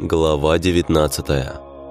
Глава 19.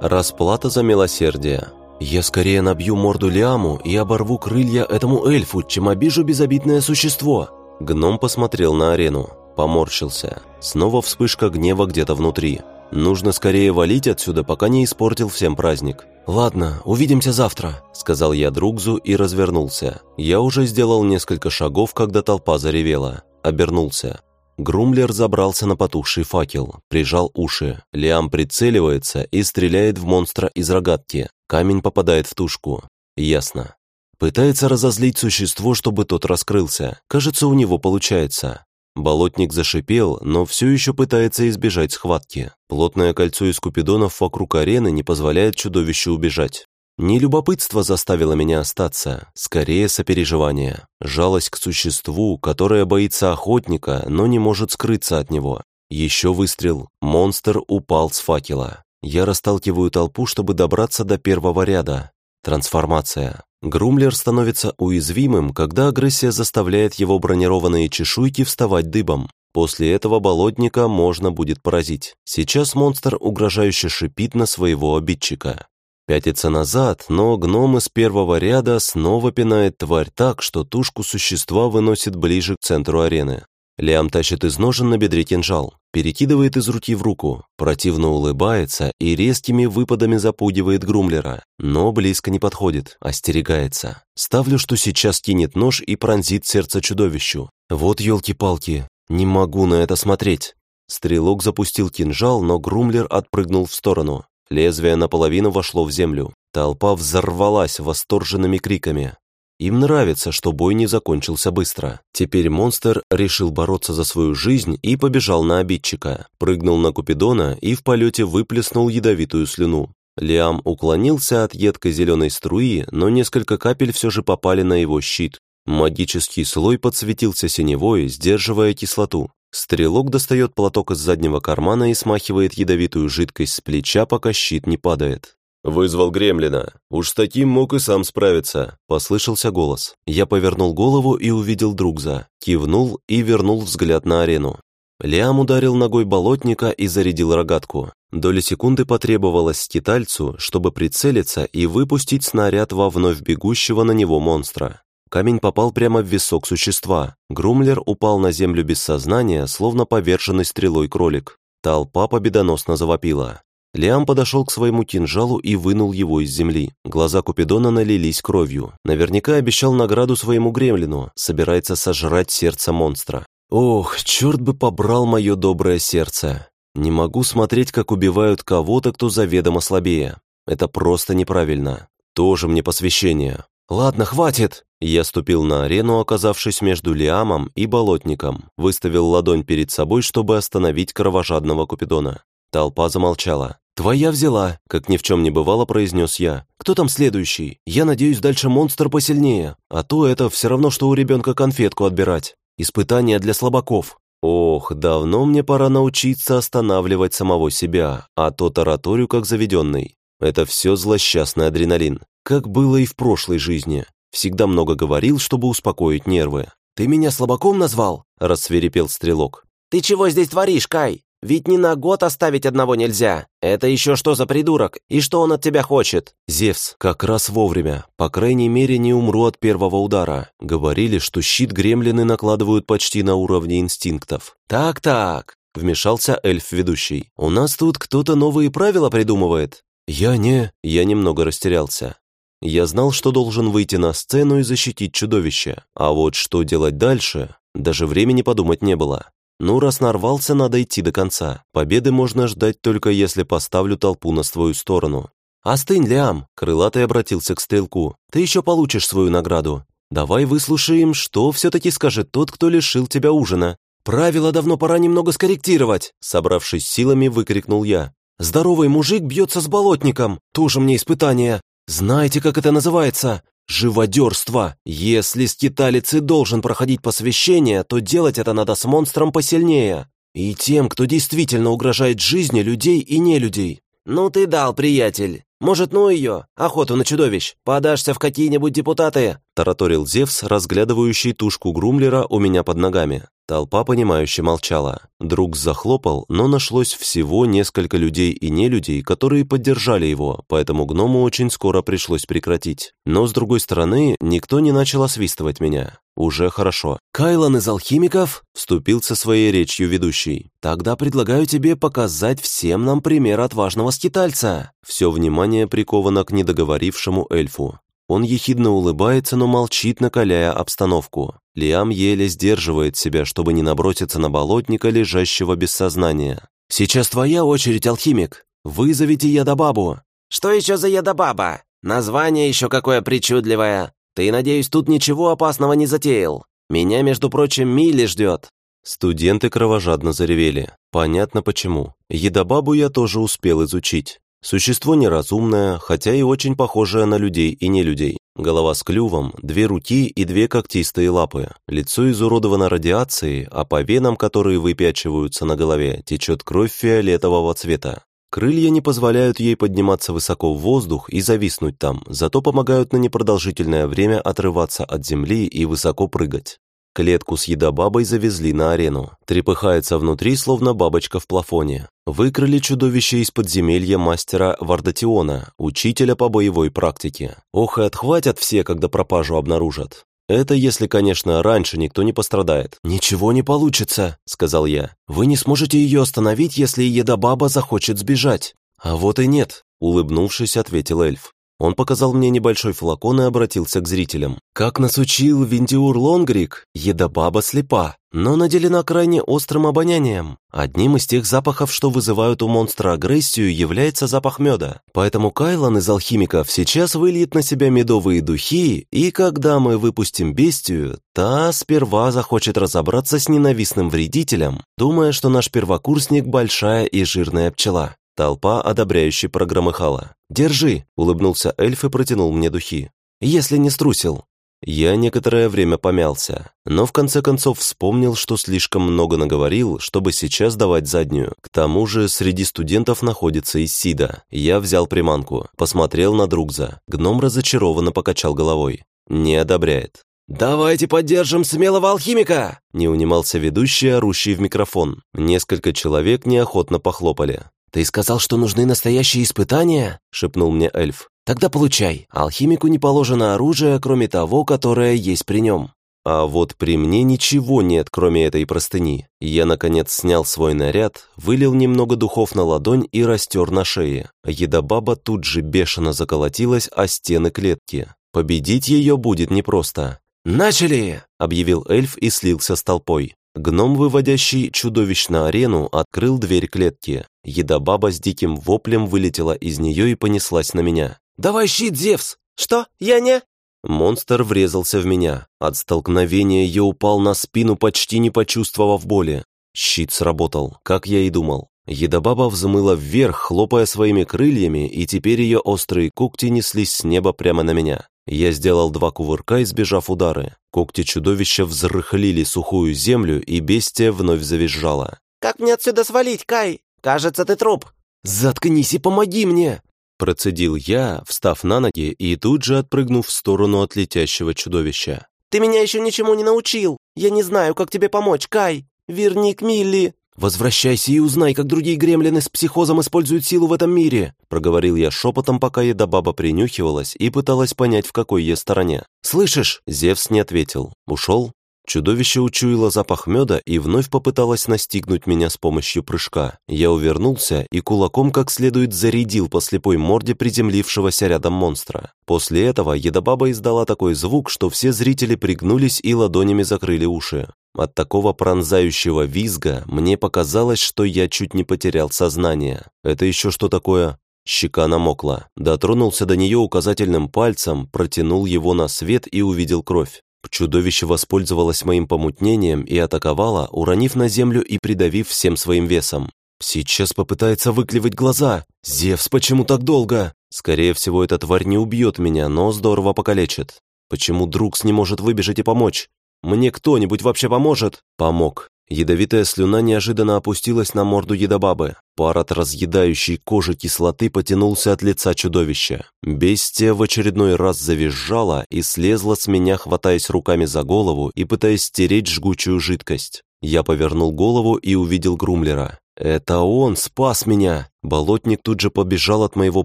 Расплата за милосердие. «Я скорее набью морду Лиаму и оборву крылья этому эльфу, чем обижу безобидное существо!» Гном посмотрел на арену, поморщился. Снова вспышка гнева где-то внутри. «Нужно скорее валить отсюда, пока не испортил всем праздник». «Ладно, увидимся завтра», — сказал я Другзу и развернулся. Я уже сделал несколько шагов, когда толпа заревела. Обернулся. Грумлер забрался на потухший факел, прижал уши. Лиам прицеливается и стреляет в монстра из рогатки. Камень попадает в тушку. Ясно. Пытается разозлить существо, чтобы тот раскрылся. Кажется, у него получается. Болотник зашипел, но все еще пытается избежать схватки. Плотное кольцо из купидонов вокруг арены не позволяет чудовищу убежать. Не любопытство заставило меня остаться, скорее сопереживание. Жалость к существу, которое боится охотника, но не может скрыться от него. Еще выстрел. Монстр упал с факела. Я расталкиваю толпу, чтобы добраться до первого ряда. Трансформация. Грумлер становится уязвимым, когда агрессия заставляет его бронированные чешуйки вставать дыбом. После этого болотника можно будет поразить. Сейчас монстр угрожающе шипит на своего обидчика. Пятится назад, но гном из первого ряда снова пинает тварь так, что тушку существа выносит ближе к центру арены. Лиам тащит из ножен на бедре кинжал, перекидывает из руки в руку, противно улыбается и резкими выпадами запугивает Грумлера, но близко не подходит, остерегается. Ставлю, что сейчас кинет нож и пронзит сердце чудовищу. Вот елки-палки, не могу на это смотреть. Стрелок запустил кинжал, но Грумлер отпрыгнул в сторону. Лезвие наполовину вошло в землю. Толпа взорвалась восторженными криками. Им нравится, что бой не закончился быстро. Теперь монстр решил бороться за свою жизнь и побежал на обидчика. Прыгнул на Купидона и в полете выплеснул ядовитую слюну. Лиам уклонился от едкой зеленой струи, но несколько капель все же попали на его щит. Магический слой подсветился синевой, сдерживая кислоту. Стрелок достает платок из заднего кармана и смахивает ядовитую жидкость с плеча, пока щит не падает. «Вызвал гремлина. Уж с таким мог и сам справиться», — послышался голос. Я повернул голову и увидел Другза, кивнул и вернул взгляд на арену. Лиам ударил ногой болотника и зарядил рогатку. Доли секунды потребовалось скитальцу, чтобы прицелиться и выпустить снаряд во вновь бегущего на него монстра. Камень попал прямо в висок существа. Грумлер упал на землю без сознания, словно поверженный стрелой кролик. Толпа победоносно завопила. Лиам подошел к своему кинжалу и вынул его из земли. Глаза Купидона налились кровью. Наверняка обещал награду своему гремлину, собирается сожрать сердце монстра. Ох, черт бы побрал мое доброе сердце. Не могу смотреть, как убивают кого-то, кто заведомо слабее. Это просто неправильно. Тоже мне посвящение. «Ладно, хватит!» Я ступил на арену, оказавшись между Лиамом и Болотником, выставил ладонь перед собой, чтобы остановить кровожадного Купидона. Толпа замолчала. «Твоя взяла», — как ни в чем не бывало, произнес я. «Кто там следующий? Я надеюсь, дальше монстр посильнее. А то это все равно, что у ребенка конфетку отбирать. Испытание для слабаков». Ох, давно мне пора научиться останавливать самого себя, а то тараторю как заведенный. Это все злосчастный адреналин. Как было и в прошлой жизни. Всегда много говорил, чтобы успокоить нервы. «Ты меня слабаком назвал?» – рассверепел стрелок. «Ты чего здесь творишь, Кай? Ведь ни на год оставить одного нельзя. Это еще что за придурок? И что он от тебя хочет?» «Зевс, как раз вовремя. По крайней мере, не умру от первого удара. Говорили, что щит гремлины накладывают почти на уровне инстинктов». «Так-так», — вмешался эльф-ведущий. «У нас тут кто-то новые правила придумывает». «Я не...» Я немного растерялся. Я знал, что должен выйти на сцену и защитить чудовище, а вот что делать дальше, даже времени подумать не было. Ну, раз нарвался, надо идти до конца. Победы можно ждать только если поставлю толпу на свою сторону. «Остынь, Лиам!» — крылатый обратился к стрелку. «Ты еще получишь свою награду. Давай выслушаем, что все-таки скажет тот, кто лишил тебя ужина». «Правила давно пора немного скорректировать!» Собравшись силами, выкрикнул я. «Здоровый мужик бьется с болотником. Тоже мне испытание. Знаете, как это называется? Живодерство. Если скиталец и должен проходить посвящение, то делать это надо с монстром посильнее. И тем, кто действительно угрожает жизни людей и нелюдей. «Ну ты дал, приятель! Может, ну ее, охоту на чудовищ, подашься в какие-нибудь депутаты?» тараторил Зевс, разглядывающий тушку Грумлера у меня под ногами. Толпа, понимающе молчала. Друг захлопал, но нашлось всего несколько людей и нелюдей, которые поддержали его, поэтому гному очень скоро пришлось прекратить. Но, с другой стороны, никто не начал освистывать меня. Уже хорошо. «Кайлан из алхимиков?» – вступил со своей речью ведущий. «Тогда предлагаю тебе показать всем нам пример отважного скитальца». Все внимание приковано к недоговорившему эльфу. Он ехидно улыбается, но молчит, накаляя обстановку. Лиам еле сдерживает себя, чтобы не наброситься на болотника, лежащего без сознания. «Сейчас твоя очередь, алхимик. Вызовите ядобабу». «Что еще за ядобаба? Название еще какое причудливое. Ты, надеюсь, тут ничего опасного не затеял? Меня, между прочим, Милли ждет». Студенты кровожадно заревели. Понятно почему. Едобабу я тоже успел изучить. Существо неразумное, хотя и очень похожее на людей и не людей. Голова с клювом, две руки и две когтистые лапы. Лицо изуродовано радиацией, а по венам, которые выпячиваются на голове, течет кровь фиолетового цвета. Крылья не позволяют ей подниматься высоко в воздух и зависнуть там, зато помогают на непродолжительное время отрываться от земли и высоко прыгать. Клетку с едобабой завезли на арену. Трепыхается внутри, словно бабочка в плафоне. Выкрали чудовище из подземелья мастера Вардатиона, учителя по боевой практике. Ох и отхватят все, когда пропажу обнаружат. Это если, конечно, раньше никто не пострадает. «Ничего не получится», — сказал я. «Вы не сможете ее остановить, если Едобаба захочет сбежать». «А вот и нет», — улыбнувшись, ответил эльф. Он показал мне небольшой флакон и обратился к зрителям. Как нас учил Виндиур Лонгрик, едобаба слепа, но наделена крайне острым обонянием. Одним из тех запахов, что вызывают у монстра агрессию, является запах меда. Поэтому Кайлан из алхимиков сейчас выльет на себя медовые духи, и когда мы выпустим бестию, та сперва захочет разобраться с ненавистным вредителем, думая, что наш первокурсник большая и жирная пчела. Толпа одобряюще прогромыхала. «Держи!» — улыбнулся эльф и протянул мне духи. «Если не струсил». Я некоторое время помялся, но в конце концов вспомнил, что слишком много наговорил, чтобы сейчас давать заднюю. К тому же среди студентов находится Исида. Я взял приманку, посмотрел на Другза. Гном разочарованно покачал головой. Не одобряет. «Давайте поддержим смелого алхимика!» Не унимался ведущий, орущий в микрофон. Несколько человек неохотно похлопали. «Ты сказал, что нужны настоящие испытания?» — шепнул мне эльф. «Тогда получай. Алхимику не положено оружие, кроме того, которое есть при нем». А вот при мне ничего нет, кроме этой простыни. Я, наконец, снял свой наряд, вылил немного духов на ладонь и растер на шее. Едобаба тут же бешено заколотилась о стены клетки. Победить ее будет непросто. «Начали!» — объявил эльф и слился с толпой. Гном, выводящий чудовищ на арену, открыл дверь клетки. Едобаба с диким воплем вылетела из нее и понеслась на меня. «Давай щит, Зевс!» «Что? Я не...» Монстр врезался в меня. От столкновения я упал на спину, почти не почувствовав боли. Щит сработал, как я и думал. Едобаба взмыла вверх, хлопая своими крыльями, и теперь ее острые когти неслись с неба прямо на меня. Я сделал два кувырка, избежав удары. Когти чудовища взрыхлили сухую землю, и бестия вновь завизжала. «Как мне отсюда свалить, Кай? Кажется, ты труп». «Заткнись и помоги мне!» Процедил я, встав на ноги и тут же отпрыгнув в сторону от летящего чудовища. «Ты меня еще ничему не научил. Я не знаю, как тебе помочь, Кай. Верни к Милли». «Возвращайся и узнай, как другие гремлины с психозом используют силу в этом мире», проговорил я шепотом, пока еда баба принюхивалась и пыталась понять, в какой я стороне. «Слышишь?» Зевс не ответил. Ушел? Чудовище учуяло запах меда и вновь попыталось настигнуть меня с помощью прыжка. Я увернулся и кулаком как следует зарядил по слепой морде приземлившегося рядом монстра. После этого едобаба издала такой звук, что все зрители пригнулись и ладонями закрыли уши. От такого пронзающего визга мне показалось, что я чуть не потерял сознание. Это еще что такое? Щека намокла. Дотронулся до нее указательным пальцем, протянул его на свет и увидел кровь. Чудовище воспользовалось моим помутнением и атаковало, уронив на землю и придавив всем своим весом. Сейчас попытается выклевать глаза. Зевс, почему так долго? Скорее всего, эта тварь не убьет меня, но здорово покалечит. Почему Друкс не может выбежать и помочь? Мне кто-нибудь вообще поможет?» Помог. Ядовитая слюна неожиданно опустилась на морду едобабы. Пар от разъедающей кожи кислоты потянулся от лица чудовища. Бестия в очередной раз завизжала и слезла с меня, хватаясь руками за голову и пытаясь стереть жгучую жидкость. Я повернул голову и увидел Грумлера. «Это он спас меня!» Болотник тут же побежал от моего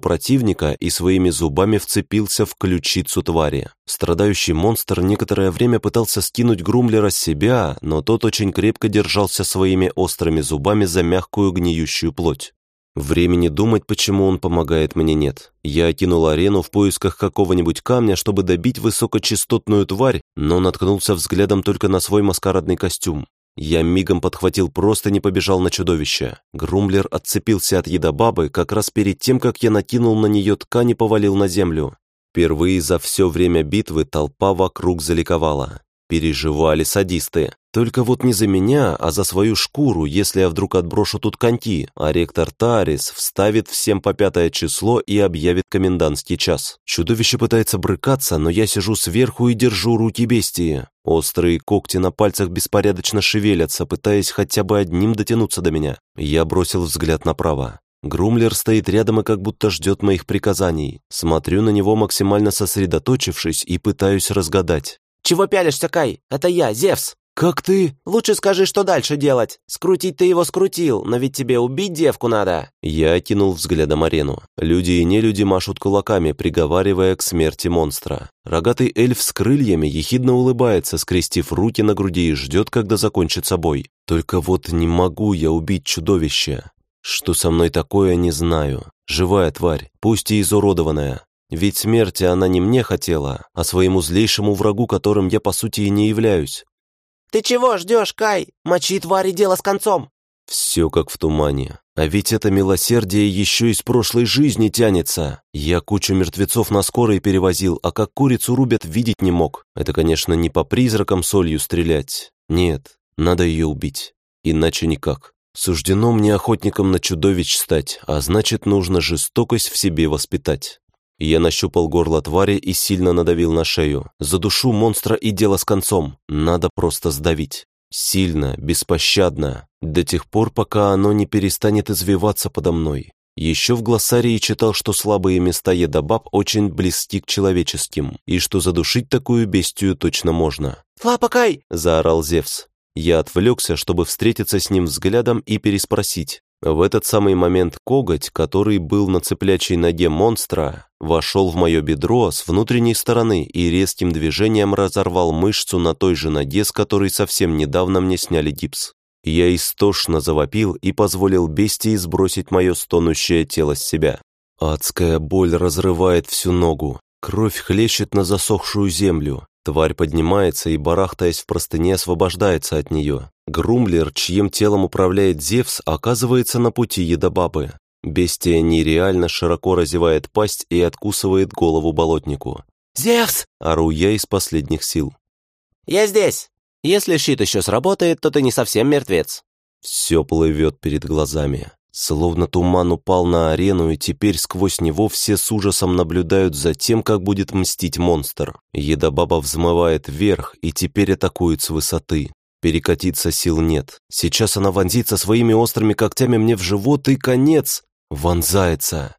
противника и своими зубами вцепился в ключицу твари. Страдающий монстр некоторое время пытался скинуть Грумлера с себя, но тот очень крепко держался своими острыми зубами за мягкую гниющую плоть. Времени думать, почему он помогает мне, нет. Я окинул арену в поисках какого-нибудь камня, чтобы добить высокочастотную тварь, но наткнулся взглядом только на свой маскарадный костюм. Я мигом подхватил просто не побежал на чудовище. Грумблер отцепился от едобабы как раз перед тем, как я накинул на нее ткань и повалил на землю. Впервые за все время битвы толпа вокруг заликовала. Переживали садисты. Только вот не за меня, а за свою шкуру, если я вдруг отброшу тут коньки, а ректор Тарис вставит всем по пятое число и объявит комендантский час. Чудовище пытается брыкаться, но я сижу сверху и держу руки бестии. Острые когти на пальцах беспорядочно шевелятся, пытаясь хотя бы одним дотянуться до меня. Я бросил взгляд направо. Грумлер стоит рядом и как будто ждет моих приказаний. Смотрю на него максимально сосредоточившись и пытаюсь разгадать. «Чего пялишься, Кай? Это я, Зевс!» «Как ты?» «Лучше скажи, что дальше делать. Скрутить ты его скрутил, но ведь тебе убить девку надо». Я окинул взглядом арену. Люди и нелюди машут кулаками, приговаривая к смерти монстра. Рогатый эльф с крыльями ехидно улыбается, скрестив руки на груди и ждет, когда закончится бой. Только вот не могу я убить чудовище. Что со мной такое, не знаю. Живая тварь, пусть и изуродованная. Ведь смерти она не мне хотела, а своему злейшему врагу, которым я по сути и не являюсь. «Ты чего ждешь, Кай? Мочи твари дело с концом!» Все как в тумане. А ведь это милосердие еще из прошлой жизни тянется. Я кучу мертвецов на скорой перевозил, а как курицу рубят, видеть не мог. Это, конечно, не по призракам солью стрелять. Нет, надо ее убить. Иначе никак. Суждено мне охотником на чудовищ стать, а значит, нужно жестокость в себе воспитать. Я нащупал горло твари и сильно надавил на шею. За душу монстра и дело с концом. Надо просто сдавить. Сильно, беспощадно, до тех пор, пока оно не перестанет извиваться подо мной. Еще в глоссарии читал, что слабые места едобаб очень близки к человеческим, и что задушить такую бестию точно можно. «Лапакай!» – заорал Зевс. Я отвлекся, чтобы встретиться с ним взглядом и переспросить. В этот самый момент коготь, который был на цеплячей ноге монстра, вошел в мое бедро с внутренней стороны и резким движением разорвал мышцу на той же ноге, с которой совсем недавно мне сняли гипс. Я истошно завопил и позволил бестии сбросить мое стонущее тело с себя. Адская боль разрывает всю ногу. Кровь хлещет на засохшую землю. Тварь поднимается и, барахтаясь в простыне, освобождается от нее. Грумлер, чьим телом управляет Зевс, оказывается на пути едобабы. Бестия нереально широко разевает пасть и откусывает голову болотнику. «Зевс!» – ору я из последних сил. «Я здесь! Если щит еще сработает, то ты не совсем мертвец». Все плывет перед глазами. Словно туман упал на арену, и теперь сквозь него все с ужасом наблюдают за тем, как будет мстить монстр. Едобаба взмывает вверх и теперь атакует с высоты. Перекатиться сил нет. Сейчас она вонзится своими острыми когтями мне в живот, и конец. Вонзается.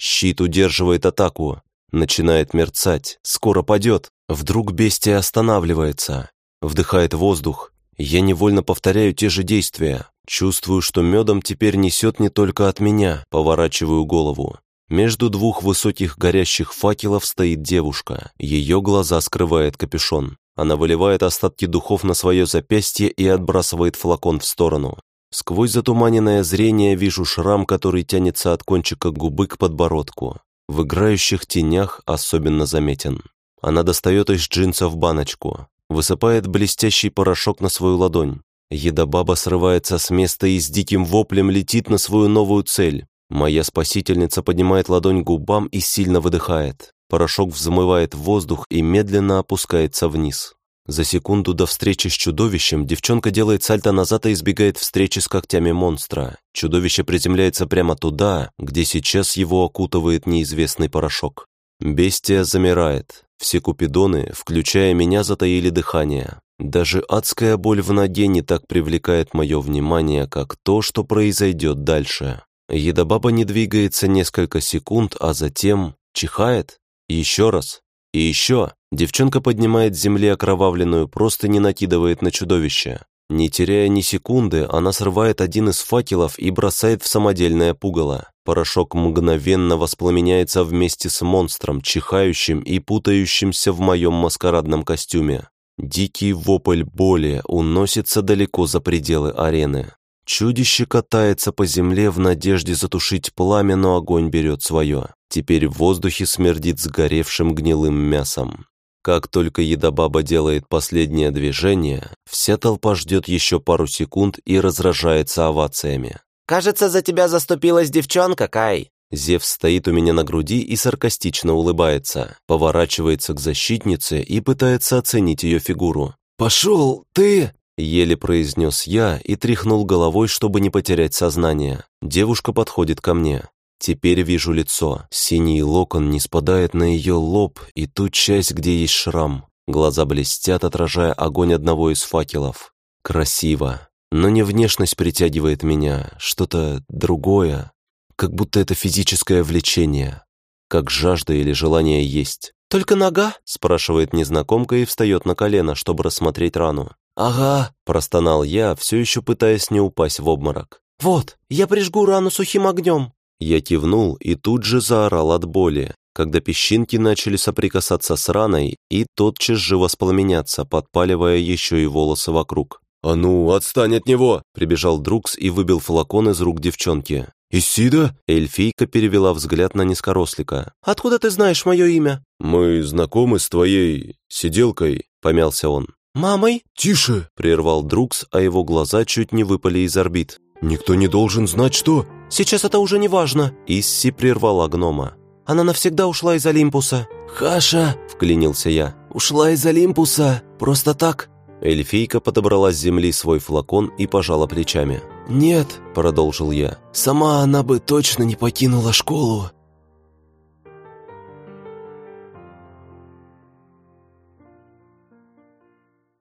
Щит удерживает атаку. Начинает мерцать. Скоро падет. Вдруг бестия останавливается. Вдыхает воздух. Я невольно повторяю те же действия. Чувствую, что медом теперь несет не только от меня, поворачиваю голову. Между двух высоких горящих факелов стоит девушка. Ее глаза скрывает капюшон. Она выливает остатки духов на свое запястье и отбрасывает флакон в сторону. Сквозь затуманенное зрение вижу шрам, который тянется от кончика губы к подбородку. В играющих тенях особенно заметен. Она достает из джинсов баночку, высыпает блестящий порошок на свою ладонь. Едобаба срывается с места и с диким воплем летит на свою новую цель. Моя спасительница поднимает ладонь к губам и сильно выдыхает. Порошок взмывает воздух и медленно опускается вниз. За секунду до встречи с чудовищем девчонка делает сальто назад и избегает встречи с когтями монстра. Чудовище приземляется прямо туда, где сейчас его окутывает неизвестный порошок. Бестия замирает. Все купидоны, включая меня, затаили дыхание. Даже адская боль в ноге не так привлекает мое внимание, как то, что произойдет дальше. Едобаба не двигается несколько секунд, а затем чихает. Еще раз. И еще. Девчонка поднимает с земли окровавленную, просто не накидывает на чудовище. Не теряя ни секунды, она срывает один из факелов и бросает в самодельное пугало. Порошок мгновенно воспламеняется вместе с монстром, чихающим и путающимся в моем маскарадном костюме. Дикий вопль боли уносится далеко за пределы арены. Чудище катается по земле в надежде затушить пламя, но огонь берет свое. Теперь в воздухе смердит сгоревшим гнилым мясом. Как только едобаба делает последнее движение, вся толпа ждет еще пару секунд и разражается овациями. «Кажется, за тебя заступилась девчонка, Кай!» Зев стоит у меня на груди и саркастично улыбается, поворачивается к защитнице и пытается оценить ее фигуру. «Пошел, ты!» Еле произнес я и тряхнул головой, чтобы не потерять сознание. Девушка подходит ко мне. Теперь вижу лицо. Синий локон не спадает на ее лоб и ту часть, где есть шрам. Глаза блестят, отражая огонь одного из факелов. Красиво. Но не внешность притягивает меня, что-то другое. Как будто это физическое влечение. Как жажда или желание есть. «Только нога?» – спрашивает незнакомка и встает на колено, чтобы рассмотреть рану. «Ага», – простонал я, все еще пытаясь не упасть в обморок. «Вот, я прижгу рану сухим огнем». Я кивнул и тут же заорал от боли, когда песчинки начали соприкасаться с раной и тотчас же воспламеняться, подпаливая еще и волосы вокруг. «А ну, отстань от него!» – прибежал Друкс и выбил флакон из рук девчонки. «Исида?» – эльфийка перевела взгляд на низкорослика. «Откуда ты знаешь мое имя?» «Мы знакомы с твоей... сиделкой», – помялся он. «Мамой?» «Тише!» – прервал Друкс, а его глаза чуть не выпали из орбит. «Никто не должен знать, что...» «Сейчас это уже не важно!» Исси прервала гнома. «Она навсегда ушла из Олимпуса!» «Хаша!» – вклинился я. «Ушла из Олимпуса! Просто так!» Эльфийка подобрала с земли свой флакон и пожала плечами. «Нет», – продолжил я, – «сама она бы точно не покинула школу.